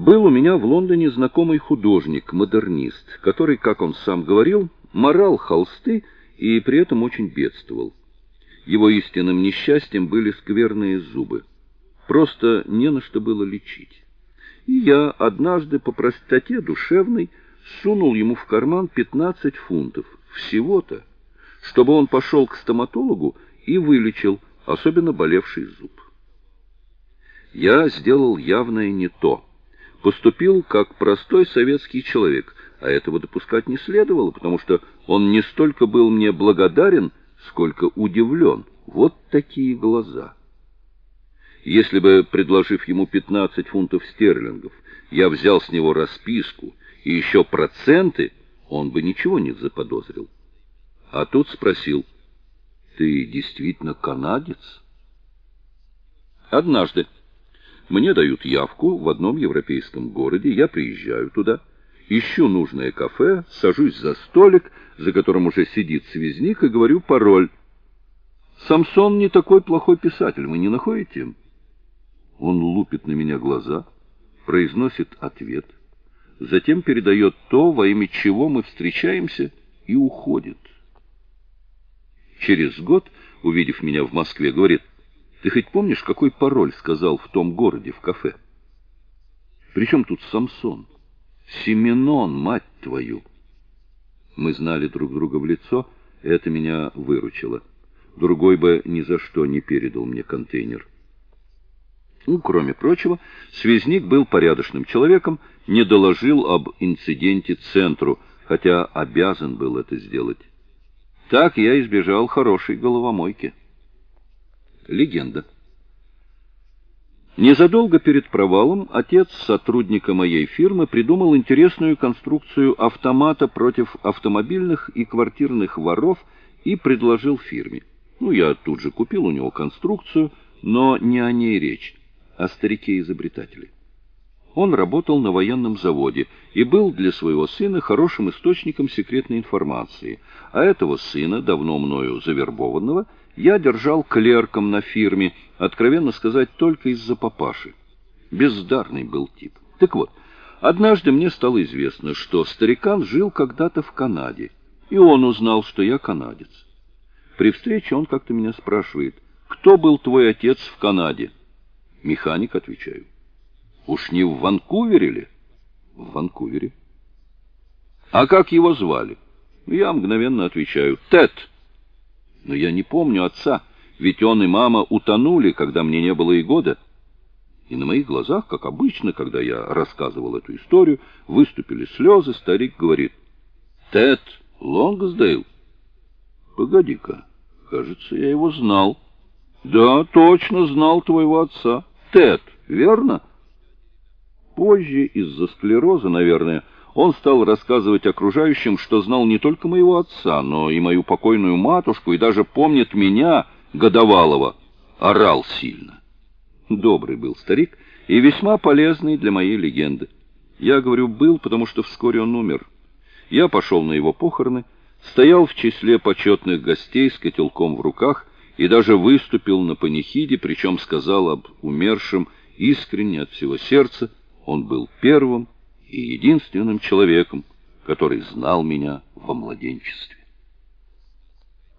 Был у меня в Лондоне знакомый художник-модернист, который, как он сам говорил, морал холсты и при этом очень бедствовал. Его истинным несчастьем были скверные зубы. Просто не на что было лечить. И я однажды по простоте душевной сунул ему в карман 15 фунтов, всего-то, чтобы он пошел к стоматологу и вылечил особенно болевший зуб. Я сделал явное не то. Поступил как простой советский человек, а этого допускать не следовало, потому что он не столько был мне благодарен, сколько удивлен. Вот такие глаза. Если бы, предложив ему 15 фунтов стерлингов, я взял с него расписку и еще проценты, он бы ничего не заподозрил. А тут спросил, «Ты действительно канадец?» Однажды мне дают явку в одном европейском городе, я приезжаю туда, ищу нужное кафе, сажусь за столик, за которым уже сидит связник, и говорю пароль. «Самсон не такой плохой писатель, вы не находите?» Он лупит на меня глаза, произносит ответ, затем передает то, во имя чего мы встречаемся, и уходит. Через год, увидев меня в Москве, говорит, «Ты хоть помнишь, какой пароль сказал в том городе, в кафе?» «Причем тут Самсон?» «Семенон, мать твою!» Мы знали друг друга в лицо, это меня выручило. Другой бы ни за что не передал мне контейнер. Ну, кроме прочего, связник был порядочным человеком, не доложил об инциденте центру, хотя обязан был это сделать. Так я избежал хорошей головомойки. Легенда. Незадолго перед провалом отец сотрудника моей фирмы придумал интересную конструкцию автомата против автомобильных и квартирных воров и предложил фирме. Ну, я тут же купил у него конструкцию, но не о ней речь, о старике-изобретателе. Он работал на военном заводе и был для своего сына хорошим источником секретной информации, а этого сына, давно мною завербованного, я держал клерком на фирме, откровенно сказать, только из-за папаши. Бездарный был тип. Так вот, однажды мне стало известно, что старикан жил когда-то в Канаде, и он узнал, что я канадец. При встрече он как-то меня спрашивает, «Кто был твой отец в Канаде?» «Механик», отвечаю. Уж не в Ванкувере ли? В Ванкувере. А как его звали? Я мгновенно отвечаю. Тед. Но я не помню отца, ведь он и мама утонули, когда мне не было и года. И на моих глазах, как обычно, когда я рассказывал эту историю, выступили слезы, старик говорит. Тед Лонгсдейл? Погоди-ка, кажется, я его знал. Да, точно знал твоего отца. Тед, верно? Позже, из-за склероза, наверное, он стал рассказывать окружающим, что знал не только моего отца, но и мою покойную матушку, и даже помнит меня, годовалого. Орал сильно. Добрый был старик и весьма полезный для моей легенды. Я говорю «был», потому что вскоре он умер. Я пошел на его похороны, стоял в числе почетных гостей с котелком в руках и даже выступил на панихиде, причем сказал об умершем искренне от всего сердца, он был первым и единственным человеком, который знал меня во младенчестве.